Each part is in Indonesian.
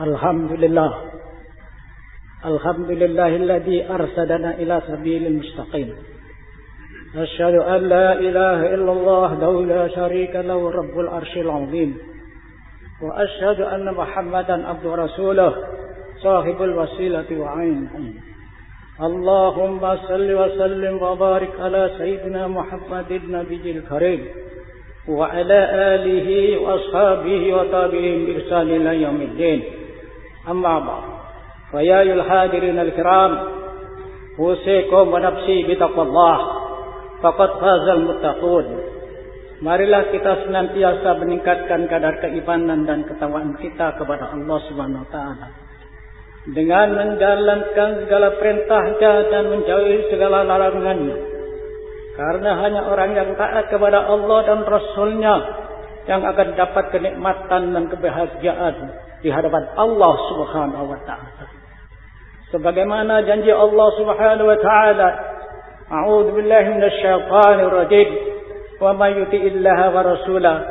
الحمد لله. الحمد لله الذي أرسلنا إلى سبيل المستقيم. أشهد أن لا إله إلا الله لا شريك له رب العرش العظيم. وأشهد أن محمدا عبد رسوله صاحب الوسيلة وعين اللهم صل وسلم وبارك على سيدنا محمد النبي الكريم وعلى آله وأصحابه وتابعين بإحسان إلى يوم الدين. أما بعد فيا أيها الحاضرين الكرام أوصيكم ونفسي بتقوى الله فقد فاز المتقون Marilah kita senantiasa meningkatkan kadar keimanan dan ketakwaan kita kepada Allah Subhanahu wa taala. Dengan menjalankan segala perintahnya dan menjauhi segala larangannya. Karena hanya orang yang taat kepada Allah dan Rasulnya yang akan dapat kenikmatan dan kebahagiaan di hadapan Allah Subhanahu wa taala. Sebagaimana janji Allah Subhanahu wa taala, A'udzu billahi minasyaitonir rajim. Wa may yuti'illaha wa rasulahu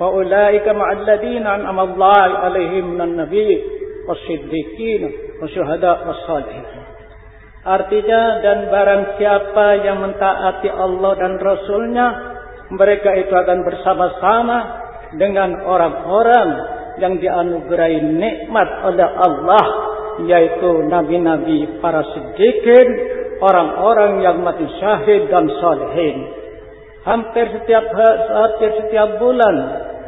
fa ulaika ma'al ladzina an'ama Allahu 'alaihim minan nabiyyin wasiddiqin wasyuhada wassalihin. Artinya dan barang siapa yang mentaati Allah dan Rasulnya, mereka itu akan bersama-sama dengan orang-orang yang dianugerahi nikmat oleh Allah yaitu nabi-nabi para siddiqin orang-orang yang mati syahid dan salihin. Hampir setiap hampir setiap bulan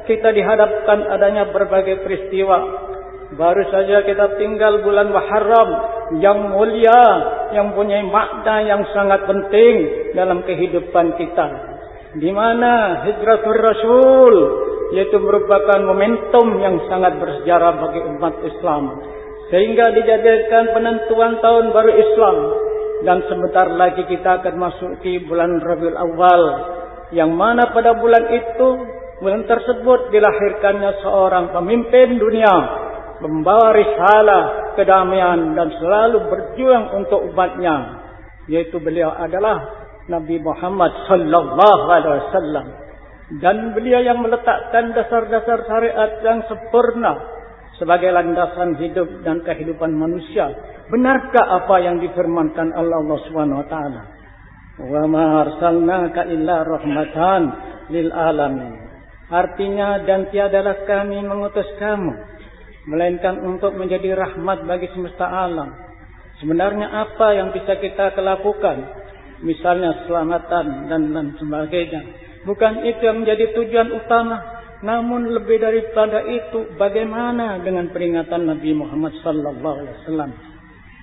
kita dihadapkan adanya berbagai peristiwa. Baru saja kita tinggal bulan Muharram yang mulia yang punya makna yang sangat penting dalam kehidupan kita. Di mana hijratul rasul yaitu merupakan momentum yang sangat bersejarah bagi umat Islam. Sehingga dijadikan penentuan tahun baru Islam. Dan sebentar lagi kita akan masuki bulan Rabiul Awal. Yang mana pada bulan itu bulan tersebut dilahirkannya seorang pemimpin dunia membawa risalah kedamaian dan selalu berjuang untuk umatnya. Yaitu beliau adalah Nabi Muhammad sallallahu alaihi wasallam dan beliau yang meletakkan dasar-dasar syariat yang sempurna sebagai landasan hidup dan kehidupan manusia. Benarkah apa yang difirmankan Allah Allah Subhanahu wa taala? Wa ma arsalnaka illa rahmatan lil alamin. Artinya dan tiadalah kami mengutus kamu melainkan untuk menjadi rahmat bagi semesta alam. Sebenarnya apa yang bisa kita lakukan? Misalnya selamatan dan dan sebagainya Bukan itu yang menjadi tujuan utama. Namun lebih daripada itu, bagaimana dengan peringatan Nabi Muhammad sallallahu alaihi wasallam?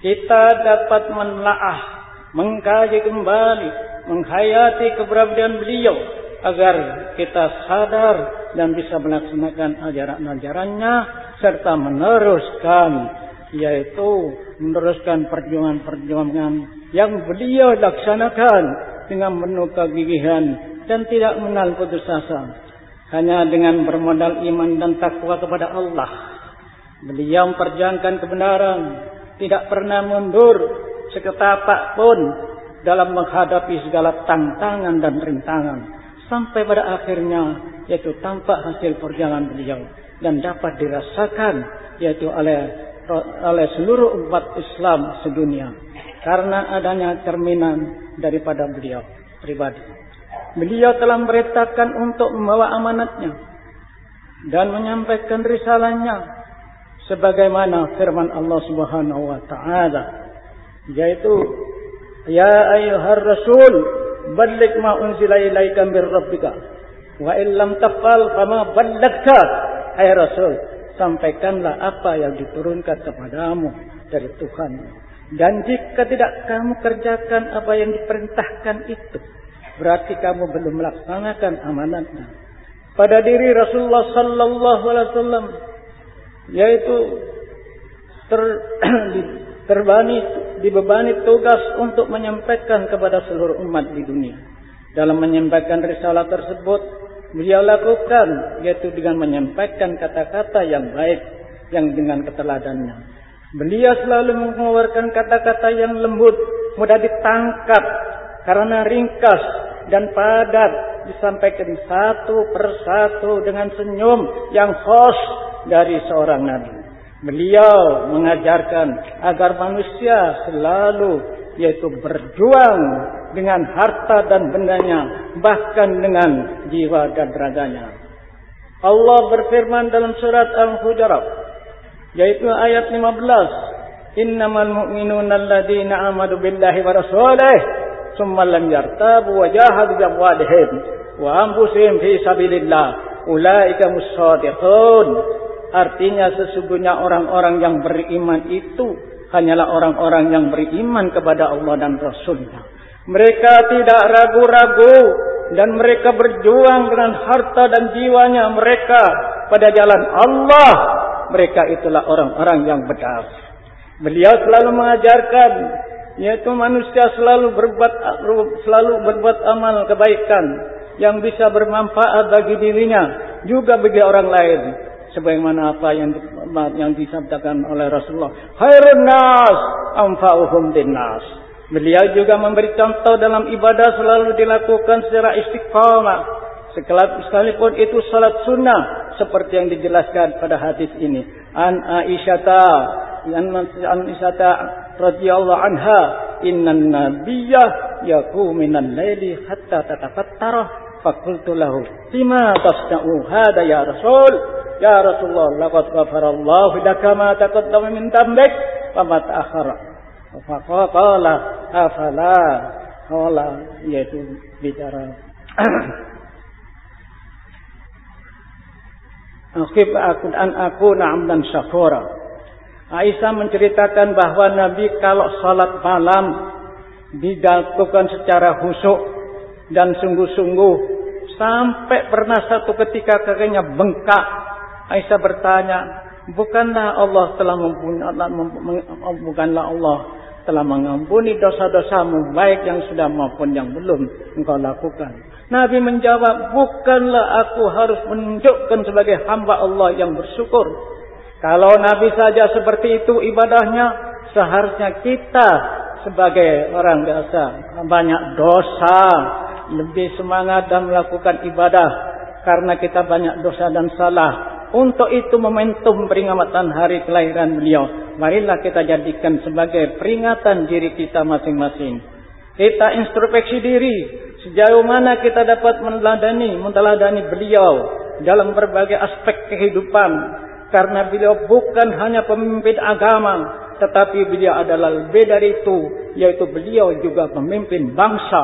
Kita dapat menelaah, mengkaji kembali, menghayati keberadaan beliau agar kita sadar dan bisa melaksanakan ajaran-ajarannya serta meneruskan yaitu meneruskan perjuangan-perjuangan yang beliau laksanakan dengan penuh kegigihan dan tidak mengenal putus asa. Hanya dengan bermodal iman dan takwa kepada Allah. Beliau memperjuangkan kebenaran. Tidak pernah mundur seketapak pun dalam menghadapi segala tantangan dan rintangan. Sampai pada akhirnya yaitu tampak hasil perjalanan beliau. Dan dapat dirasakan yaitu oleh oleh seluruh umat Islam sedunia. Karena adanya cerminan daripada beliau pribadi. Beliau telah memerintahkan untuk membawa amanatnya dan menyampaikan risalahnya sebagaimana firman Allah Subhanahu wa taala yaitu ya ayyuhar rasul balligh ma unzila ilaika mir rabbika wa in lam tafal fama ballagta. Hai rasul sampaikanlah apa yang diturunkan kepadamu dari Tuhan dan jika tidak kamu kerjakan apa yang diperintahkan itu berarti kamu belum melaksanakan amanatnya. Pada diri Rasulullah sallallahu alaihi wasallam yaitu ter, terbani dibebani tugas untuk menyampaikan kepada seluruh umat di dunia. Dalam menyampaikan risalah tersebut, beliau lakukan yaitu dengan menyampaikan kata-kata yang baik yang dengan keteladannya. Beliau selalu mengeluarkan kata-kata yang lembut, mudah ditangkap karena ringkas dan padat disampaikan satu persatu dengan senyum yang khas dari seorang nabi. Beliau mengajarkan agar manusia selalu yaitu berjuang dengan harta dan bendanya bahkan dengan jiwa dan raganya. Allah berfirman dalam surat Al-Hujurat yaitu ayat 15 Innamal mu'minuna alladhina amadu billahi wa rasulih yartabu wa jahadu bi amwalihim wa anfusihim fi sabilillah ulaika mushadiqun artinya sesungguhnya orang-orang yang beriman itu hanyalah orang-orang yang beriman kepada Allah dan Rasulnya mereka tidak ragu-ragu dan mereka berjuang dengan harta dan jiwanya mereka pada jalan Allah. Mereka itulah orang-orang yang benar. Beliau selalu mengajarkan yaitu manusia selalu berbuat selalu berbuat amal kebaikan yang bisa bermanfaat bagi dirinya juga bagi orang lain sebagaimana apa yang yang disabdakan oleh Rasulullah khairun nas anfa'uhum dinnas Beliau juga memberi contoh dalam ibadah selalu dilakukan secara istiqamah. Sekalipun itu salat sunnah seperti yang dijelaskan pada hadis ini. An Aisyata an Aisyata radhiyallahu anha innan nabiyya yaqumu minal laili hatta tatafattara faqultu lahu bima tasna'u hada ya rasul ya rasulullah laqad ghafara Allah laka ma taqaddama min dhanbik wa ma ta'akhkhara Faqala afala Qala yaitu bicara Akhib aku an aku dan syakura. Aisyah menceritakan bahwa Nabi kalau salat malam dilakukan secara khusyuk dan sungguh-sungguh sampai pernah satu ketika kakinya bengkak. Aisyah bertanya, bukanlah Allah telah mempunyai bukanlah Allah telah mengampuni dosa-dosamu baik yang sudah maupun yang belum engkau lakukan. Nabi menjawab, bukanlah aku harus menunjukkan sebagai hamba Allah yang bersyukur. Kalau Nabi saja seperti itu ibadahnya, seharusnya kita sebagai orang biasa banyak dosa, lebih semangat dan melakukan ibadah karena kita banyak dosa dan salah untuk itu momentum peringatan hari kelahiran beliau. Marilah kita jadikan sebagai peringatan diri kita masing-masing. Kita introspeksi diri. Sejauh mana kita dapat meneladani, meneladani beliau dalam berbagai aspek kehidupan. Karena beliau bukan hanya pemimpin agama. Tetapi beliau adalah lebih dari itu. Yaitu beliau juga pemimpin bangsa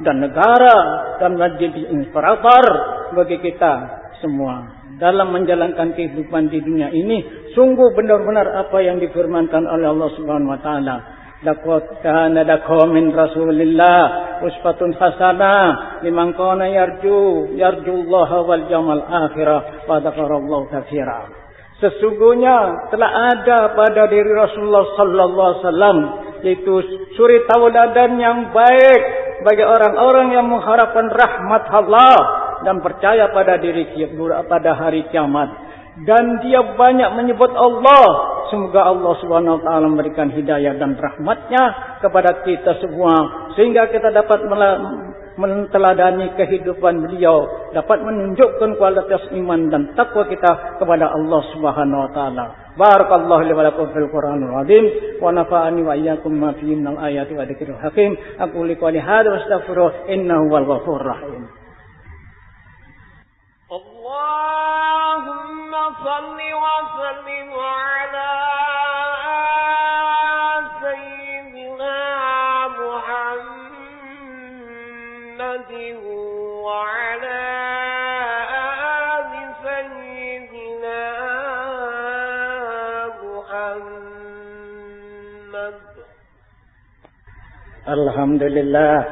dan negara. Dan menjadi inspirator bagi kita semua dalam menjalankan kehidupan di dunia ini sungguh benar-benar apa yang difirmankan oleh Allah Subhanahu wa taala laqad kana lakum min rasulillah uswatun hasanah liman kana yarju yarjullah wal yaumil akhirah wa dzakarallahu katsira sesungguhnya telah ada pada diri Rasulullah sallallahu alaihi wasallam yaitu suri tauladan yang baik bagi orang-orang yang mengharapkan rahmat Allah dan percaya pada diri pada hari kiamat. Dan dia banyak menyebut Allah. Semoga Allah Subhanahu wa taala memberikan hidayah dan rahmatnya kepada kita semua sehingga kita dapat menteladani kehidupan beliau dapat menunjukkan kualitas iman dan takwa kita kepada Allah Subhanahu wa taala. Barakallahu li wa lakum fil qur'anil azim. Wa nafa'ani wa iyyakum ma fihi minal ayati wa dzikril hakim. Aqulu qali hadza wa astaghfiruh innahu wal ghafurur rahim محمد. الحمد لله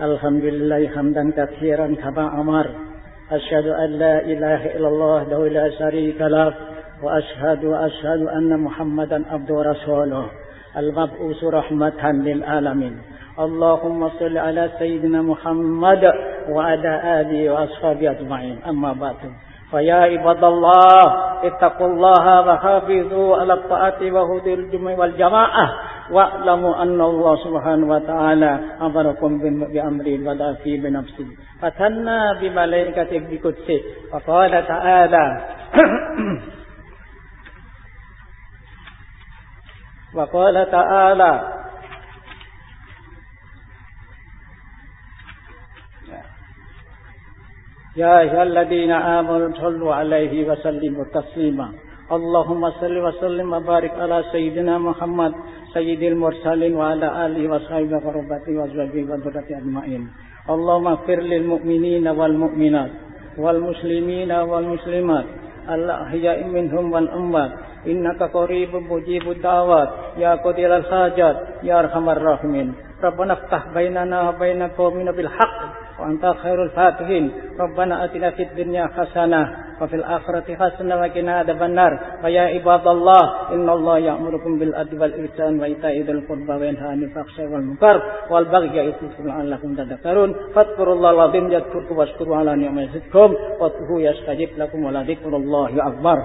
الحمد لله حمدا كثيرا كما أمر. أشهد أن لا إله إلا الله وحده لا شريك له وأشهد وأشهد أن محمدا عبده ورسوله. المبعوث رحمة للعالمين. اللهم صل على سيدنا محمد وعلى آله وأصحابه أجمعين. أما بعد. فيا عباد الله اتقوا الله وحافظوا على الطاعة وهدي الجمع والجماعة. واعلموا أن الله سبحانه وتعالى أمركم بأمر بدأ في بنفسه فتنا بملائكة بقدسه. فقال تعالى وقال تعالى يا أيها الذين آمنوا صلوا عليه وسلموا تسليما. اللهم صل وسلم وبارك على سيدنا محمد سيد المرسلين وعلى آله وصحبه وقربته وأزواجه وذريته أجمعين. اللهم اغفر للمؤمنين والمؤمنات والمسلمين والمسلمات الأحياء منهم والأموات. إنك قريب مجيب الدعوات. يا قدير الحاجات. يا أرحم الراحمين. ربنا افتح بيننا وبين قومنا بالحق. وأنت خير الفاتحين. ربنا أتنا في الدنيا حسنة وفي الآخرة حسنة وقنا عذاب النار. ويا عباد الله إن الله يأمركم بالعدل والإحسان وإيتاء ذي القربى وينهى عن الفحشاء والمنكر والبغي يعظكم لعلكم تذكرون. فاذكروا الله العظيم يذكركم واشكروا على نعمة يزدكم وادعوه يستجب لكم ولذكر الله أكبر.